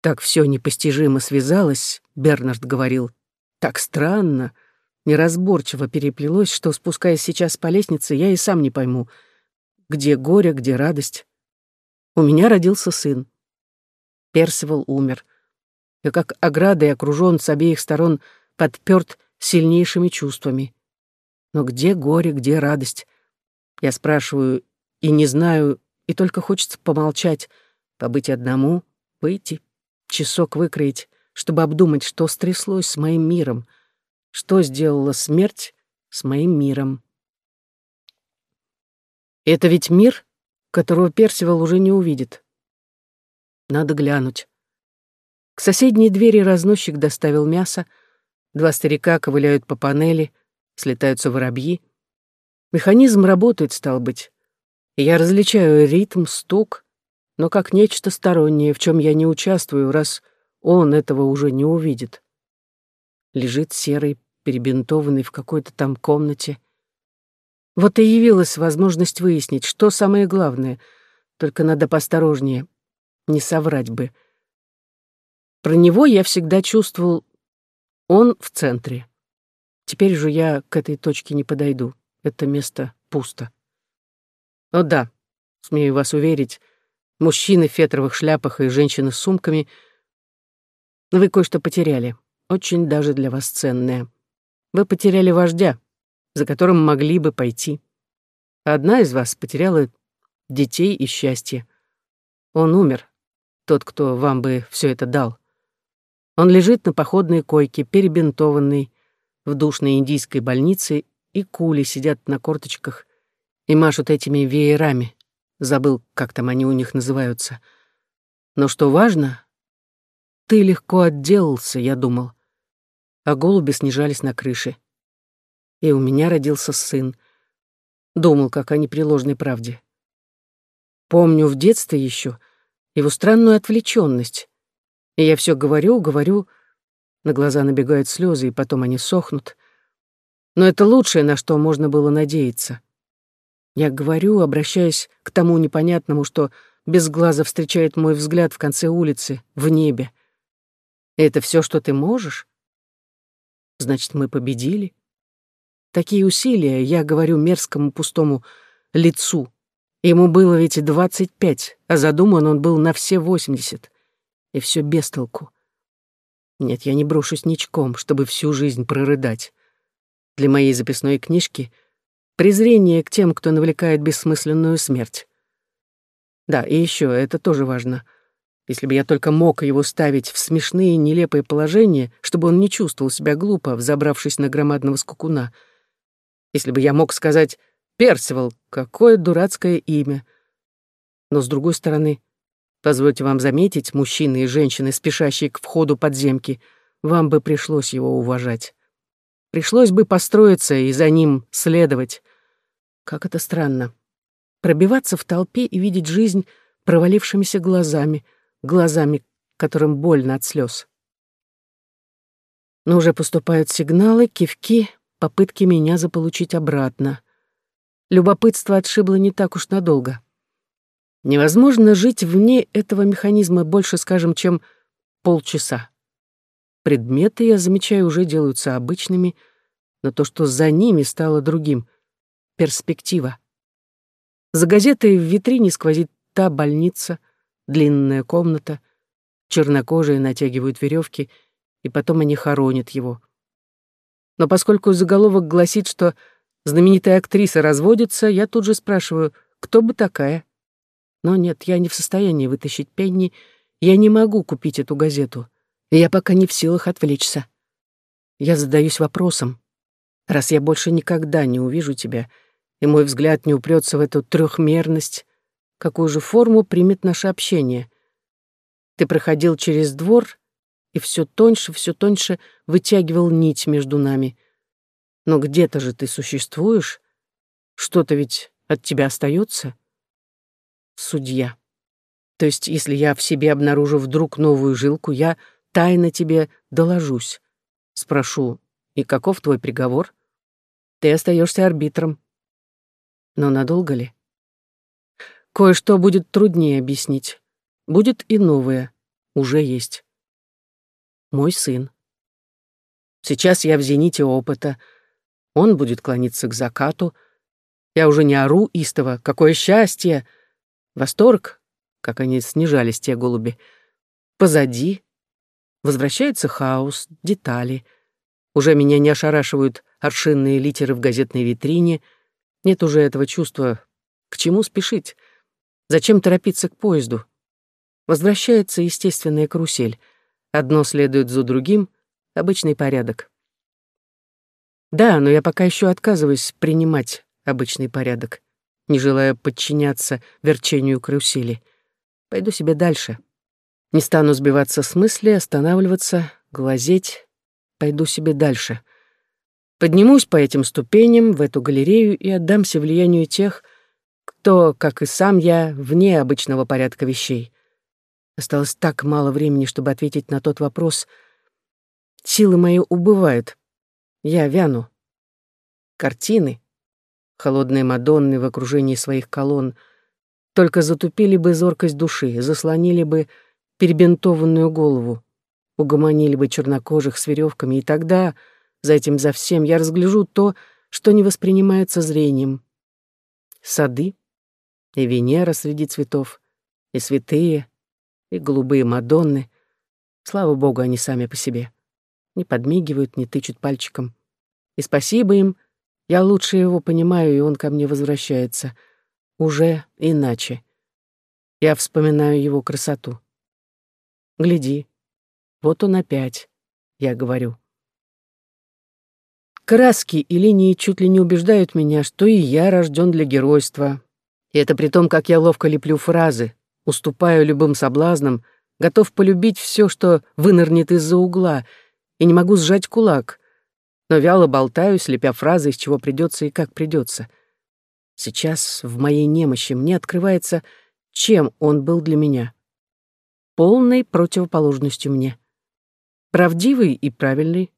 Так все непостижимо связалось, Бернард говорил. Так странно, неразборчиво переплелось, что, спускаясь сейчас по лестнице, я и сам не пойму, где горе, где радость. У меня родился сын. Персивал умер. И как оградой окружен с обеих сторон, подперт сильнейшими чувствами. Но где горе, где радость? Я спрашиваю и не знаю, и только хочется помолчать, побыть одному, выйти, часок выкроить, чтобы обдумать, что стряслось с моим миром, что сделала смерть с моим миром. Это ведь мир, которого Персивал уже не увидит. Надо глянуть. К соседней двери разносчик доставил мясо, два старика ковыляют по панели, слетаются воробьи. Механизм работает, стал быть. Я различаю ритм, стук, но как нечто стороннее, в чем я не участвую, раз он этого уже не увидит. Лежит серый, перебинтованный в какой-то там комнате. Вот и явилась возможность выяснить, что самое главное, только надо посторожнее, не соврать бы. Про него я всегда чувствовал, он в центре. Теперь же я к этой точке не подойду, это место пусто. О да, смею вас уверить, мужчины в фетровых шляпах и женщины с сумками, вы кое-что потеряли, очень даже для вас ценное. Вы потеряли вождя, за которым могли бы пойти. Одна из вас потеряла детей и счастье. Он умер, тот, кто вам бы все это дал. Он лежит на походной койке, перебинтованный, в душной индийской больнице, и кули сидят на корточках и машут этими веерами. Забыл, как там они у них называются. Но что важно, ты легко отделался, я думал. А голуби снижались на крыше. И у меня родился сын. Думал, как о непреложной правде. Помню в детстве еще его странную отвлеченность. И я все говорю, говорю, на глаза набегают слезы, и потом они сохнут. Но это лучшее, на что можно было надеяться. Я говорю, обращаясь к тому непонятному, что без глаза встречает мой взгляд в конце улицы, в небе. это все, что ты можешь? Значит, мы победили? Такие усилия, я говорю мерзкому пустому лицу. Ему было ведь двадцать пять, а задуман он был на все восемьдесят. И все без толку. Нет, я не брошусь ничком, чтобы всю жизнь прорыдать. Для моей записной книжки — презрение к тем, кто навлекает бессмысленную смерть. Да, и еще это тоже важно. Если бы я только мог его ставить в смешные, нелепые положения, чтобы он не чувствовал себя глупо, взобравшись на громадного скакуна. Если бы я мог сказать «Персивал, какое дурацкое имя!» Но, с другой стороны, позвольте вам заметить, мужчины и женщины, спешащие к входу подземки, вам бы пришлось его уважать. Пришлось бы построиться и за ним следовать. Как это странно. Пробиваться в толпе и видеть жизнь провалившимися глазами, глазами, которым больно от слез. Но уже поступают сигналы, кивки, попытки меня заполучить обратно. Любопытство отшибло не так уж надолго. Невозможно жить вне этого механизма больше, скажем, чем полчаса. Предметы, я замечаю, уже делаются обычными, но то, что за ними, стало другим — перспектива. За газетой в витрине сквозит та больница, длинная комната, чернокожие натягивают веревки, и потом они хоронят его. Но поскольку заголовок гласит, что знаменитая актриса разводится, я тут же спрашиваю, кто бы такая? Но нет, я не в состоянии вытащить пенни, я не могу купить эту газету, я пока не в силах отвлечься. Я задаюсь вопросом, раз я больше никогда не увижу тебя — и мой взгляд не упрется в эту трехмерность, какую же форму примет наше общение. Ты проходил через двор и все тоньше, все тоньше вытягивал нить между нами. Но где-то же ты существуешь, что-то ведь от тебя остается. Судья. То есть, если я в себе обнаружу вдруг новую жилку, я тайно тебе доложусь. Спрошу, и каков твой приговор? Ты остаешься арбитром. Но надолго ли? Кое-что будет труднее объяснить. Будет и новое, уже есть. Мой сын. Сейчас я в зените опыта. Он будет клониться к закату. Я уже не ору истово. Какое счастье! Восторг, как они снижались, те голуби. Позади. Возвращается хаос, детали. Уже меня не ошарашивают аршинные литеры в газетной витрине. Нет уже этого чувства. К чему спешить? Зачем торопиться к поезду? Возвращается естественная карусель. Одно следует за другим, обычный порядок. Да, но я пока еще отказываюсь принимать обычный порядок, не желая подчиняться верчению карусели. Пойду себе дальше. Не стану сбиваться с мысли, останавливаться, глазеть. Пойду себе дальше. Поднимусь по этим ступеням в эту галерею и отдамся влиянию тех, кто, как и сам я, вне обычного порядка вещей. Осталось так мало времени, чтобы ответить на тот вопрос. Силы мои убывают. Я вяну. Картины, холодные Мадонны в окружении своих колонн, только затупили бы зоркость души, заслонили бы перебинтованную голову, угомонили бы чернокожих с веревками, и тогда, за этим за всем, я разгляжу то, что не воспринимается зрением. Сады и Венера среди цветов, и святые, и голубые Мадонны. Слава богу, они сами по себе. Не подмигивают, не тычут пальчиком. И спасибо им, я лучше его понимаю, и он ко мне возвращается. Уже иначе. Я вспоминаю его красоту. Гляди, вот он опять, я говорю. Краски и линии чуть ли не убеждают меня, что и я рожден для геройства. И это при том, как я ловко леплю фразы, уступаю любым соблазнам, готов полюбить все, что вынырнет из-за угла, и не могу сжать кулак, но вяло болтаю, слепя фразы, из чего придется и как придется. Сейчас в моей немощи мне открывается, чем он был для меня. Полной противоположностью мне. Правдивый и правильный.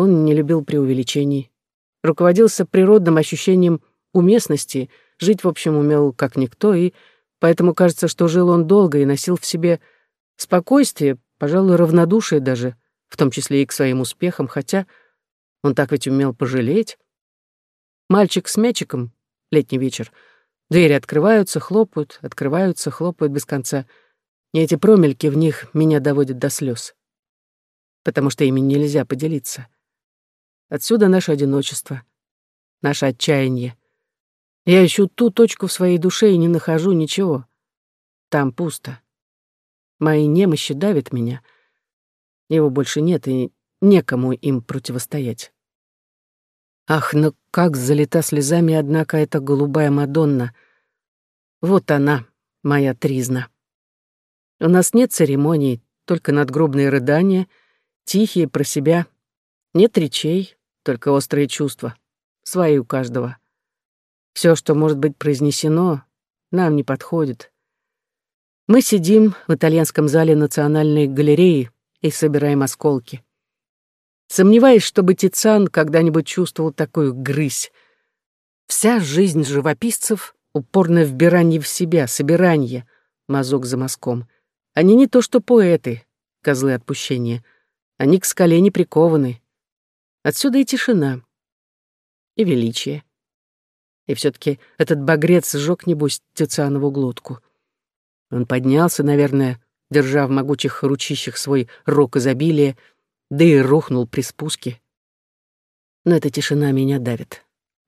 Он не любил преувеличений. Руководился природным ощущением уместности, жить, в общем, умел как никто, и Поэтому кажется, что жил он долго и носил в себе спокойствие, пожалуй, равнодушие даже, в том числе и к своим успехам, хотя он так ведь умел пожалеть. Мальчик с мячиком, летний вечер, двери открываются, хлопают, открываются, хлопают без конца. И эти промельки в них меня доводят до слез, потому что ими нельзя поделиться. Отсюда наше одиночество, наше отчаяние. Я ищу ту точку в своей душе и не нахожу ничего. Там пусто. Мои немощи давят меня. Его больше нет, и некому им противостоять. Ах, ну как залита слезами, однако, эта голубая Мадонна. Вот она, моя тризна. У нас нет церемоний, только надгробные рыдания, тихие про себя. Нет речей, только острые чувства. Свои у каждого. Все, что может быть произнесено, нам не подходит. Мы сидим в итальянском зале Национальной галереи и собираем осколки. Сомневаюсь, чтобы Тициан когда-нибудь чувствовал такую грызь. Вся жизнь живописцев — упорное вбирание в себя, собирание, мазок за мазком. Они не то что поэты, козлы отпущения. Они к скале не прикованы. Отсюда и тишина, и величие. И все таки этот багрец сжег, небось, Тицианову глотку. Он поднялся, наверное, держа в могучих ручищах свой рог изобилия, да и рухнул при спуске. Но эта тишина меня давит.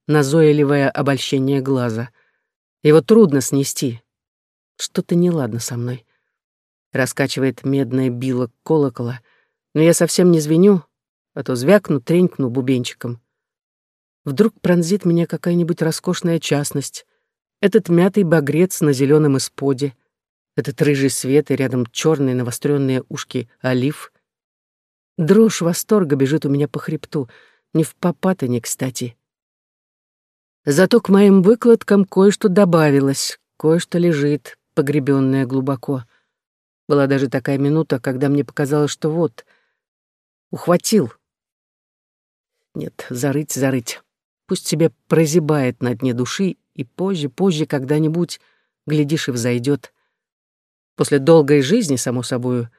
Назойливое обольщение глаза. Его трудно снести. Что-то неладно со мной. Раскачивает медное било колокола, но я совсем не звеню, а то звякну, тренькну бубенчиком. Вдруг пронзит меня какая-нибудь роскошная частность. Этот мятый багрец на зеленом исподе, этот рыжий свет и рядом черные навостренные ушки олив. Дрожь восторга бежит у меня по хребту, не в попад и кстати. Зато к моим выкладкам кое-что добавилось, кое-что лежит, погребенное глубоко. Была даже такая минута, когда мне показалось, что вот, ухватил. Нет, зарыть, зарыть. Пусть себе прозябает на дне души, и позже, позже, когда-нибудь, глядишь, и взойдет. После долгой жизни, само собою,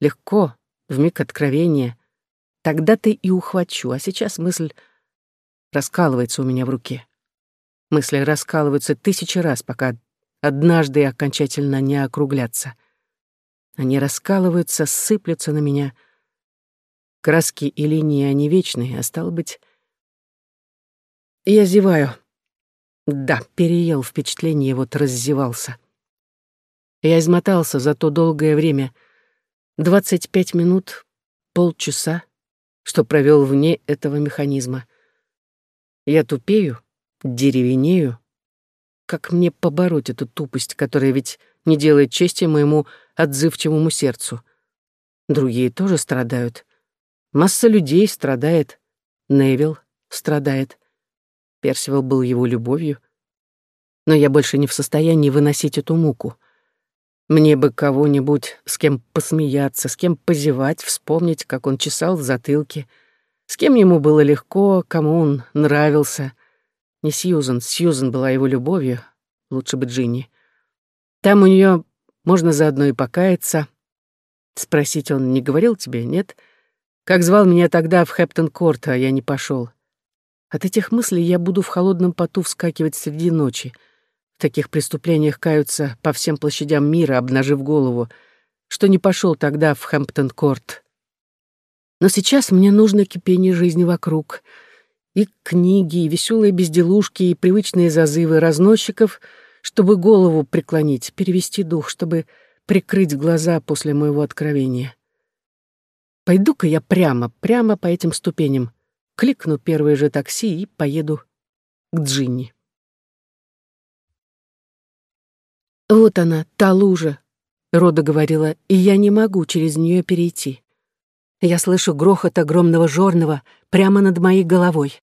легко, в миг откровения. Тогда-то и ухвачу, а сейчас мысль раскалывается у меня в руке. Мысли раскалываются тысячи раз, пока однажды окончательно не округлятся. Они раскалываются, сыплются на меня. Краски и линии, они вечные, а стало быть... Я зеваю. Да, переел впечатление, вот раззевался. Я измотался за то долгое время. Двадцать пять минут, полчаса, что провел вне этого механизма. Я тупею, деревенею. Как мне побороть эту тупость, которая ведь не делает чести моему отзывчивому сердцу? Другие тоже страдают. Масса людей страдает. Невил страдает. Персивал был его любовью. Но я больше не в состоянии выносить эту муку. Мне бы кого-нибудь, с кем посмеяться, с кем позевать, вспомнить, как он чесал в затылке, с кем ему было легко, кому он нравился. Не Сьюзан, Сьюзан была его любовью, лучше бы Джинни. Там у нее можно заодно и покаяться. Спросить он не говорил тебе, нет? Как звал меня тогда в Хэптон-Корт, а я не пошел. От этих мыслей я буду в холодном поту вскакивать среди ночи. В таких преступлениях каются по всем площадям мира, обнажив голову, что не пошел тогда в Хэмптон-Корт. Но сейчас мне нужно кипение жизни вокруг. И книги, и веселые безделушки, и привычные зазывы разносчиков, чтобы голову преклонить, перевести дух, чтобы прикрыть глаза после моего откровения. Пойду-ка я прямо, прямо по этим ступеням кликну первое же такси и поеду к Джинни. «Вот она, та лужа», — Рода говорила, — «и я не могу через нее перейти. Я слышу грохот огромного жорного прямо над моей головой.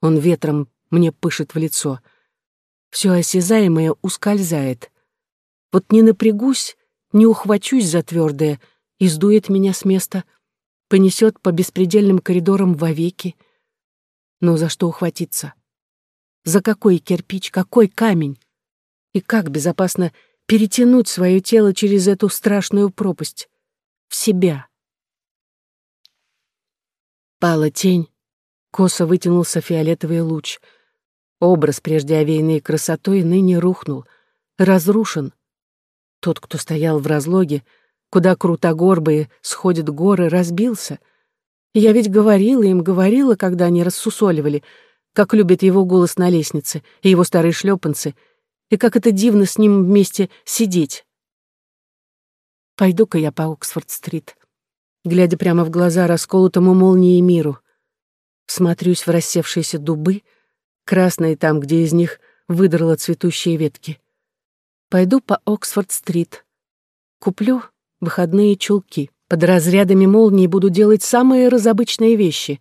Он ветром мне пышет в лицо. Все осязаемое ускользает. Вот не напрягусь, не ухвачусь за твердое, и сдует меня с места, понесет по беспредельным коридорам вовеки. Но за что ухватиться? За какой кирпич, какой камень? И как безопасно перетянуть свое тело через эту страшную пропасть? В себя. Пала тень, косо вытянулся фиолетовый луч. Образ, прежде овеянный красотой, ныне рухнул, разрушен. Тот, кто стоял в разлоге, куда крутогорбые сходят горы, разбился. Я ведь говорила им, говорила, когда они рассусоливали, как любит его голос на лестнице и его старые шлепанцы, и как это дивно с ним вместе сидеть. Пойду-ка я по Оксфорд-стрит, глядя прямо в глаза расколотому молнией миру. Смотрюсь в рассевшиеся дубы, красные там, где из них выдрала цветущие ветки. Пойду по Оксфорд-стрит. Куплю выходные чулки. Под разрядами молнии буду делать самые разобычные вещи.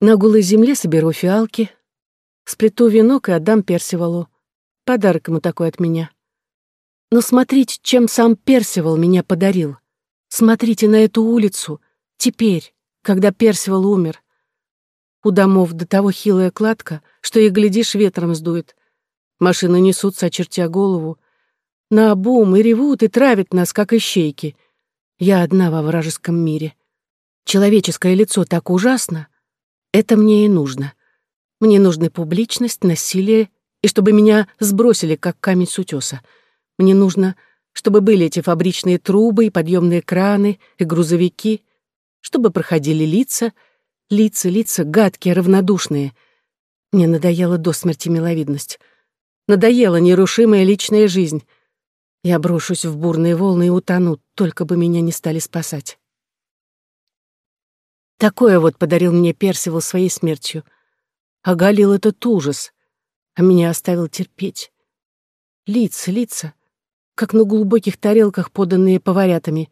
На голой земле соберу фиалки, сплету венок и отдам Персивалу. Подарок ему такой от меня. Но смотрите, чем сам Персивал меня подарил. Смотрите на эту улицу. Теперь, когда Персивал умер. У домов до того хилая кладка, что и, глядишь, ветром сдует. Машины несутся, очертя голову на обум и ревут, и травят нас, как ищейки. Я одна во вражеском мире. Человеческое лицо так ужасно. Это мне и нужно. Мне нужны публичность, насилие, и чтобы меня сбросили, как камень с утеса. Мне нужно, чтобы были эти фабричные трубы и подъемные краны, и грузовики, чтобы проходили лица, лица, лица гадкие, равнодушные. Мне надоела до смерти миловидность. Надоела нерушимая личная жизнь. Я брошусь в бурные волны и утону, только бы меня не стали спасать. Такое вот подарил мне Персивал своей смертью. Оголил этот ужас, а меня оставил терпеть. Лица, лица, как на глубоких тарелках, поданные поварятами.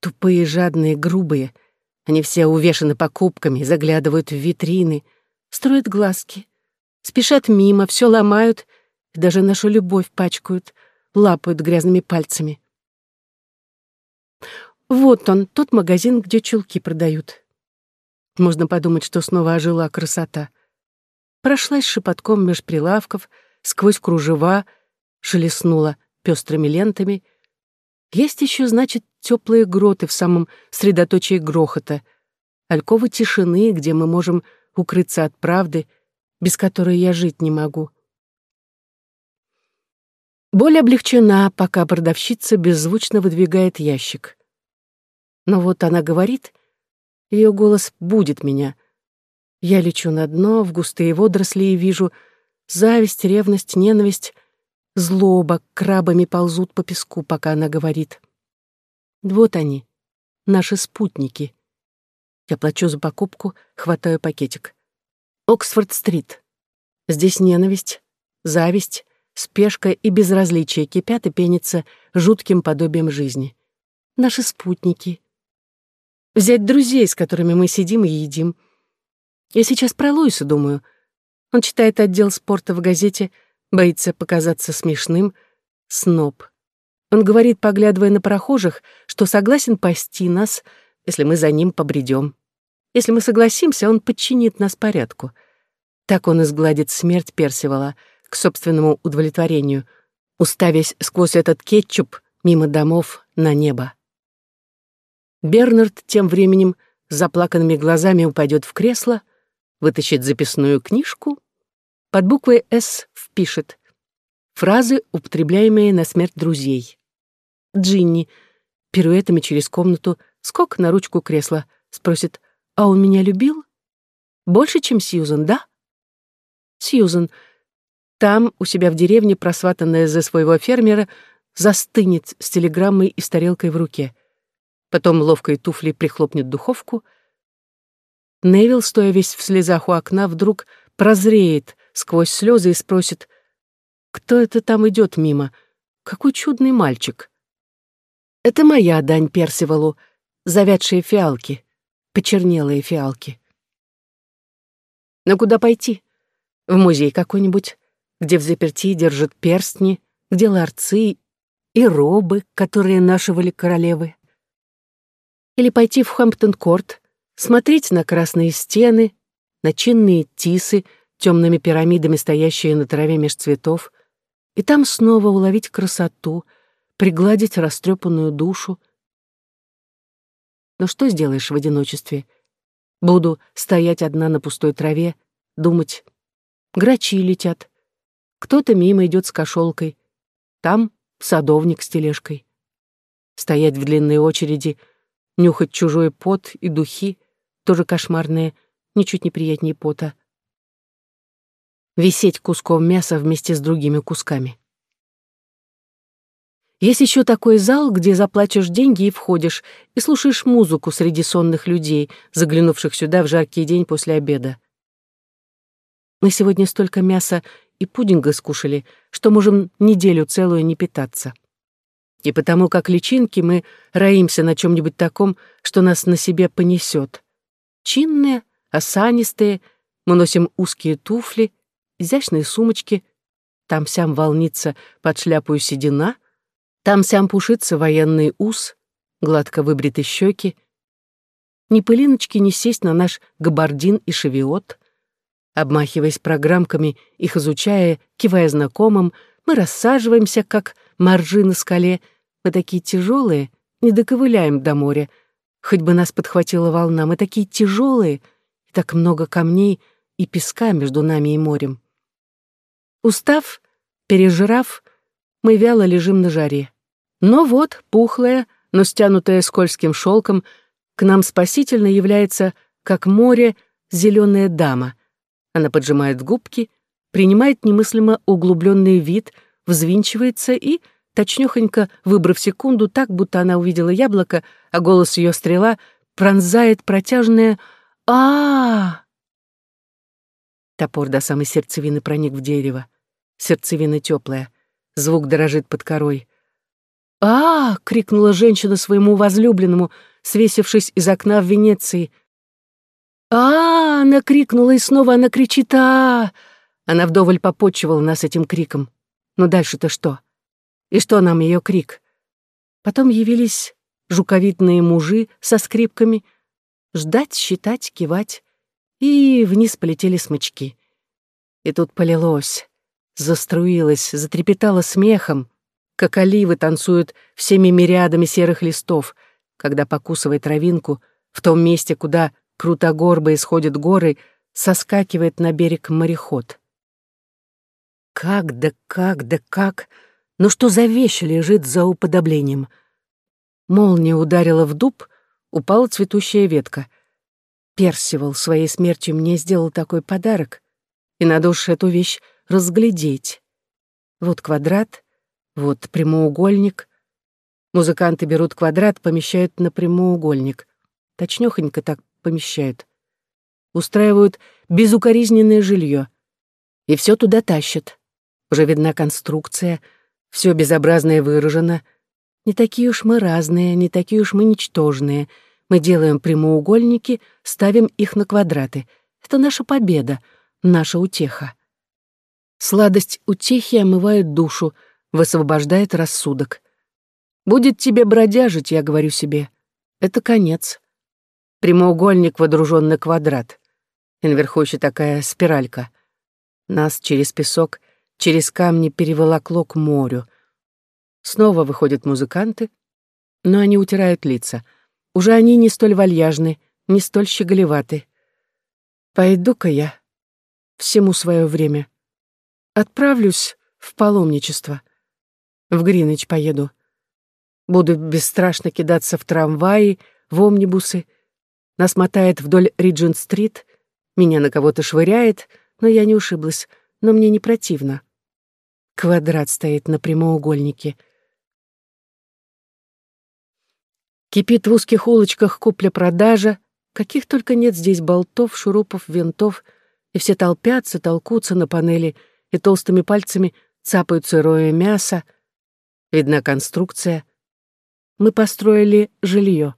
Тупые, жадные, грубые. Они все увешаны покупками, заглядывают в витрины, строят глазки, спешат мимо, все ломают, даже нашу любовь пачкают — лапают грязными пальцами. Вот он, тот магазин, где чулки продают. Можно подумать, что снова ожила красота. Прошлась шепотком меж прилавков, сквозь кружева, шелестнула пестрыми лентами. Есть еще, значит, теплые гроты в самом средоточии грохота, альковы тишины, где мы можем укрыться от правды, без которой я жить не могу. Боль облегчена, пока продавщица беззвучно выдвигает ящик. Но вот она говорит, ее голос будет меня. Я лечу на дно, в густые водоросли и вижу зависть, ревность, ненависть, злоба крабами ползут по песку, пока она говорит. Вот они, наши спутники. Я плачу за покупку, хватаю пакетик. Оксфорд-стрит. Здесь ненависть, зависть, спешка и безразличие кипят и пенятся жутким подобием жизни. Наши спутники. Взять друзей, с которыми мы сидим и едим. Я сейчас про Луиса думаю. Он читает отдел спорта в газете, боится показаться смешным. Сноб. Он говорит, поглядывая на прохожих, что согласен пасти нас, если мы за ним побредем. Если мы согласимся, он подчинит нас порядку. Так он изгладит смерть Персивала — к собственному удовлетворению, уставясь сквозь этот кетчуп мимо домов на небо. Бернард тем временем с заплаканными глазами упадет в кресло, вытащит записную книжку, под буквой «С» впишет фразы, употребляемые на смерть друзей. Джинни пируэтами через комнату, скок на ручку кресла, спросит «А он меня любил?» «Больше, чем Сьюзан, да?» «Сьюзан, там, у себя в деревне, просватанная за своего фермера, застынет с телеграммой и с тарелкой в руке. Потом ловкой туфлей прихлопнет духовку. Невил, стоя весь в слезах у окна, вдруг прозреет сквозь слезы и спросит, «Кто это там идет мимо? Какой чудный мальчик!» «Это моя дань Персивалу, завядшие фиалки, почернелые фиалки». «Но куда пойти? В музей какой-нибудь?» Где в заперти держат перстни, где ларцы и робы, которые нашивали королевы. Или пойти в Хэмптон-корт, смотреть на красные стены, на чинные тисы, темными пирамидами стоящие на траве меж цветов, и там снова уловить красоту, пригладить растрепанную душу. Но что сделаешь в одиночестве? Буду стоять одна на пустой траве, думать. Грачи летят, кто-то мимо идет с кошелкой. Там садовник с тележкой. Стоять в длинной очереди, нюхать чужой пот и духи, тоже кошмарные, ничуть не приятнее пота. Висеть куском мяса вместе с другими кусками. Есть еще такой зал, где заплатишь деньги и входишь, и слушаешь музыку среди сонных людей, заглянувших сюда в жаркий день после обеда. Мы сегодня столько мяса и пудинга скушали, что можем неделю целую не питаться. И потому как личинки мы роимся на чем-нибудь таком, что нас на себе понесет. Чинные, осанистые, мы носим узкие туфли, изящные сумочки, там-сям волнится под шляпу седина, там-сям пушится военный ус, гладко выбриты щеки. Ни пылиночки не сесть на наш габардин и шевиот — Обмахиваясь программками, их изучая, кивая знакомым, мы рассаживаемся, как моржи на скале. Мы такие тяжелые, не доковыляем до моря. Хоть бы нас подхватила волна, мы такие тяжелые, и так много камней и песка между нами и морем. Устав, пережрав, мы вяло лежим на жаре. Но вот, пухлая, но стянутая скользким шелком, к нам спасительно является, как море, зеленая дама — она поджимает губки, принимает немыслимо углубленный вид, взвинчивается и, точнёхонько выбрав секунду так, будто она увидела яблоко, а голос ее стрела пронзает протяжное а, Топор до самой сердцевины проник в дерево. Сердцевина теплая, звук дорожит под корой. а крикнула женщина своему возлюбленному, свесившись из окна в Венеции — а, она крикнула, и снова она кричит а, Она вдоволь попотчевала нас этим криком. Но дальше-то что? И что нам ее крик? Потом явились жуковидные мужи со скрипками. Ждать, считать, кивать. И вниз полетели смычки. И тут полилось, заструилось, затрепетало смехом. как оливы танцуют всеми мириадами серых листов, когда, покусывая травинку, в том месте, куда крутогорбо исходят горы, соскакивает на берег мореход. Как да как да как? Ну что за вещь лежит за уподоблением? Молния ударила в дуб, упала цветущая ветка. Персивал своей смертью мне сделал такой подарок, и надо уж эту вещь разглядеть. Вот квадрат, вот прямоугольник. Музыканты берут квадрат, помещают на прямоугольник. Точнёхонько так помещают. Устраивают безукоризненное жилье. И все туда тащат. Уже видна конструкция, все безобразное выражено. Не такие уж мы разные, не такие уж мы ничтожные. Мы делаем прямоугольники, ставим их на квадраты. Это наша победа, наша утеха. Сладость утехи омывает душу, высвобождает рассудок. Будет тебе бродяжить, я говорю себе. Это конец. Прямоугольник водружен на квадрат. И наверху еще такая спиралька. Нас через песок через камни переволокло к морю. Снова выходят музыканты, но они утирают лица. Уже они не столь вальяжны, не столь щеголеваты. Пойду-ка я. Всему свое время. Отправлюсь в паломничество. В Гринвич поеду. Буду бесстрашно кидаться в трамваи, в омнибусы. Нас мотает вдоль Риджент-стрит, меня на кого-то швыряет, но я не ушиблась, но мне не противно. Квадрат стоит на прямоугольнике. Кипит в узких улочках купля-продажа, каких только нет здесь болтов, шурупов, винтов, и все толпятся, толкутся на панели и толстыми пальцами цапают сырое мясо. Видна конструкция. Мы построили жилье.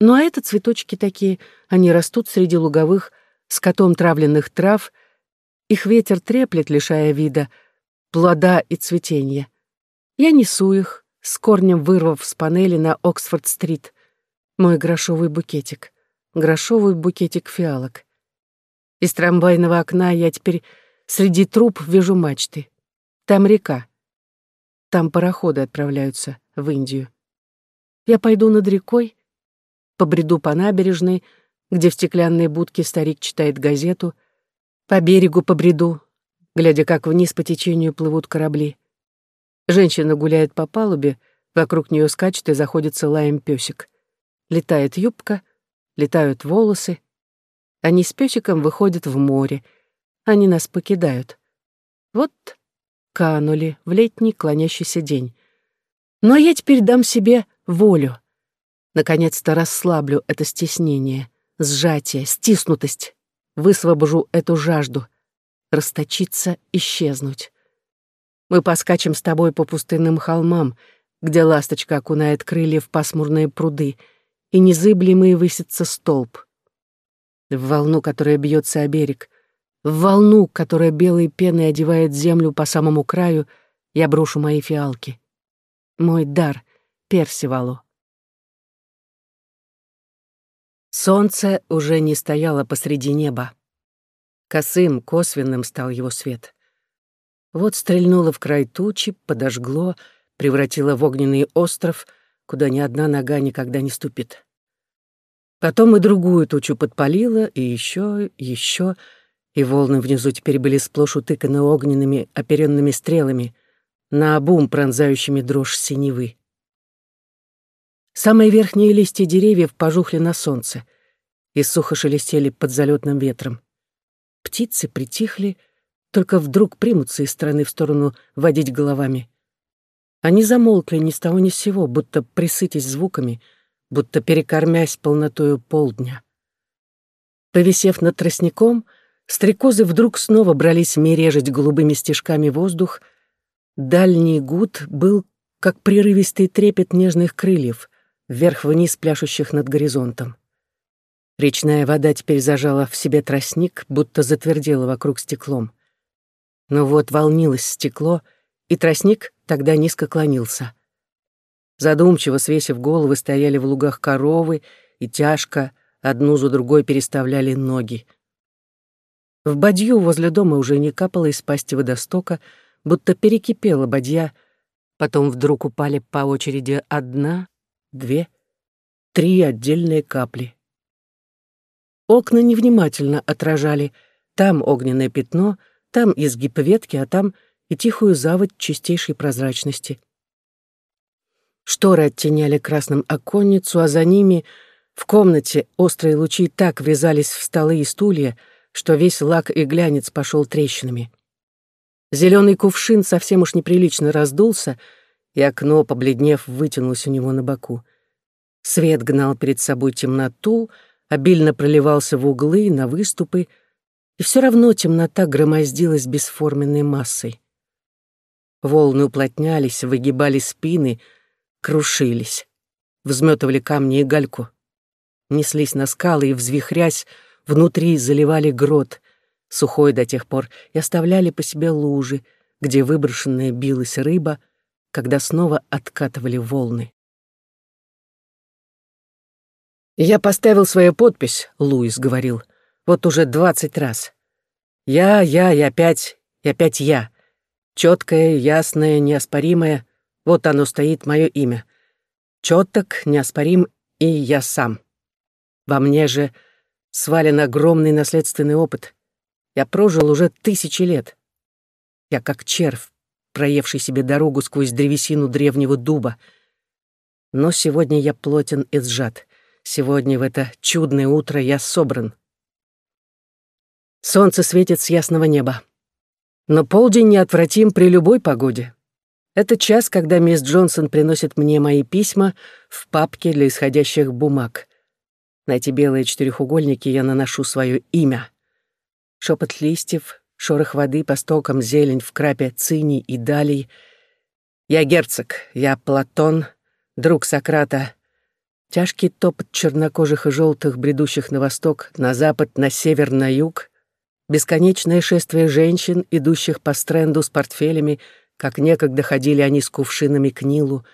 Ну а это цветочки такие, они растут среди луговых, скотом травленных трав — их ветер треплет, лишая вида, плода и цветения. Я несу их, с корнем вырвав с панели на Оксфорд-стрит. Мой грошовый букетик. Грошовый букетик фиалок. Из трамвайного окна я теперь среди труб вижу мачты. Там река. Там пароходы отправляются в Индию. Я пойду над рекой, побреду по набережной, где в стеклянной будке старик читает газету — по берегу побреду, глядя, как вниз по течению плывут корабли. Женщина гуляет по палубе, вокруг нее скачет и заходится лаем песик. Летает юбка, летают волосы. Они с песиком выходят в море. Они нас покидают. Вот канули в летний клонящийся день. Но я теперь дам себе волю. Наконец-то расслаблю это стеснение, сжатие, стиснутость высвобожу эту жажду, расточиться, исчезнуть. Мы поскачем с тобой по пустынным холмам, где ласточка окунает крылья в пасмурные пруды, и незыблемый высится столб. В волну, которая бьется о берег, в волну, которая белой пеной одевает землю по самому краю, я брошу мои фиалки. Мой дар Персивалу. Солнце уже не стояло посреди неба. Косым, косвенным стал его свет. Вот стрельнуло в край тучи, подожгло, превратило в огненный остров, куда ни одна нога никогда не ступит. Потом и другую тучу подпалило, и еще, еще, и волны внизу теперь были сплошь утыканы огненными оперенными стрелами, наобум пронзающими дрожь синевы. Самые верхние листья деревьев пожухли на солнце и сухо шелестели под залетным ветром. Птицы притихли, только вдруг примутся из стороны в сторону водить головами. Они замолкли ни с того ни с сего, будто присытясь звуками, будто перекормясь полнотою полдня. Повисев над тростником, стрекозы вдруг снова брались мережить голубыми стежками воздух. Дальний гуд был как прерывистый трепет нежных крыльев — вверх-вниз пляшущих над горизонтом. Речная вода теперь зажала в себе тростник, будто затвердела вокруг стеклом. Но вот волнилось стекло, и тростник тогда низко клонился. Задумчиво свесив головы, стояли в лугах коровы и тяжко одну за другой переставляли ноги. В бадью возле дома уже не капало из пасти водостока, будто перекипела бадья, Потом вдруг упали по очереди одна, две, три отдельные капли. Окна невнимательно отражали. Там огненное пятно, там изгиб ветки, а там и тихую заводь чистейшей прозрачности. Шторы оттеняли красным оконницу, а за ними в комнате острые лучи так врезались в столы и стулья, что весь лак и глянец пошел трещинами. Зеленый кувшин совсем уж неприлично раздулся, и окно, побледнев, вытянулось у него на боку. Свет гнал перед собой темноту, обильно проливался в углы, на выступы, и все равно темнота громоздилась бесформенной массой. Волны уплотнялись, выгибали спины, крушились, взметывали камни и гальку, неслись на скалы и, взвихрясь, внутри заливали грот, сухой до тех пор, и оставляли по себе лужи, где выброшенная билась рыба, когда снова откатывали волны. «Я поставил свою подпись», — Луис говорил, — «вот уже двадцать раз. Я, я и опять, и опять я. Четкое, ясное, неоспоримое, вот оно стоит, мое имя. Четок, неоспорим и я сам. Во мне же свален огромный наследственный опыт. Я прожил уже тысячи лет. Я как червь, проевший себе дорогу сквозь древесину древнего дуба. Но сегодня я плотен и сжат. Сегодня в это чудное утро я собран. Солнце светит с ясного неба. Но полдень неотвратим при любой погоде. Это час, когда мисс Джонсон приносит мне мои письма в папке для исходящих бумаг. На эти белые четырехугольники я наношу свое имя. Шепот листьев, шорох воды по стокам, зелень в крапе цини и далей. Я герцог, я Платон, друг Сократа. Тяжкий топот чернокожих и желтых, бредущих на восток, на запад, на север, на юг. Бесконечное шествие женщин, идущих по стренду с портфелями, как некогда ходили они с кувшинами к Нилу.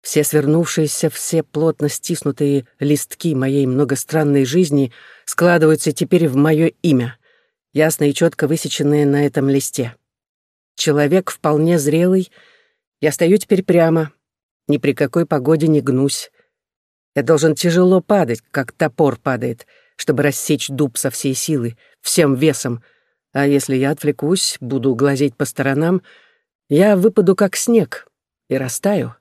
Все свернувшиеся, все плотно стиснутые листки моей многостранной жизни складываются теперь в мое имя — ясно и четко высеченные на этом листе. Человек вполне зрелый. Я стою теперь прямо. Ни при какой погоде не гнусь. Я должен тяжело падать, как топор падает, чтобы рассечь дуб со всей силы, всем весом. А если я отвлекусь, буду глазеть по сторонам, я выпаду как снег и растаю.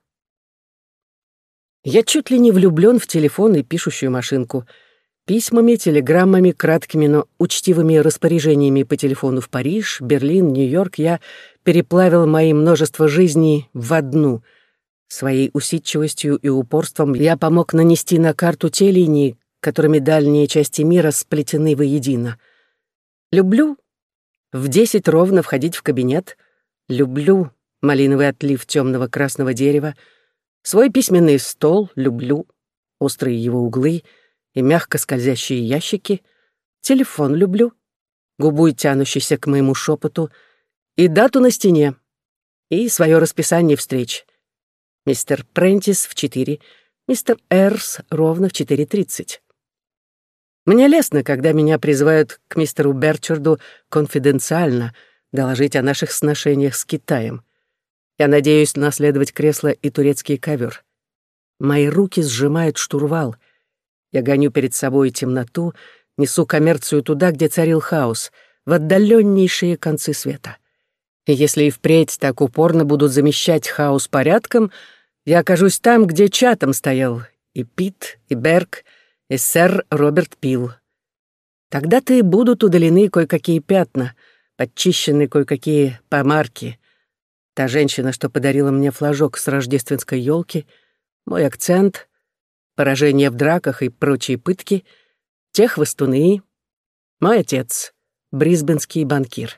Я чуть ли не влюблен в телефон и пишущую машинку — Письмами, телеграммами, краткими, но учтивыми распоряжениями по телефону в Париж, Берлин, Нью-Йорк я переплавил мои множество жизней в одну. Своей усидчивостью и упорством я помог нанести на карту те линии, которыми дальние части мира сплетены воедино. Люблю в десять ровно входить в кабинет. Люблю малиновый отлив темного красного дерева. Свой письменный стол люблю, острые его углы — и мягко скользящие ящики, телефон люблю, губу тянущийся к моему шепоту, и дату на стене, и свое расписание встреч. Мистер Прентис в четыре, мистер Эрс ровно в четыре тридцать. Мне лестно, когда меня призывают к мистеру Берчарду конфиденциально доложить о наших сношениях с Китаем. Я надеюсь наследовать кресло и турецкий ковер. Мои руки сжимают штурвал — я гоню перед собой темноту, несу коммерцию туда, где царил хаос, в отдаленнейшие концы света. И если и впредь так упорно будут замещать хаос порядком, я окажусь там, где чатом стоял и Пит, и Берг, и сэр Роберт Пил. Тогда-то и будут удалены кое-какие пятна, подчищены кое-какие помарки. Та женщина, что подарила мне флажок с рождественской елки, мой акцент — поражения в драках и прочие пытки, тех хвостуны, мой отец, брисбенский банкир.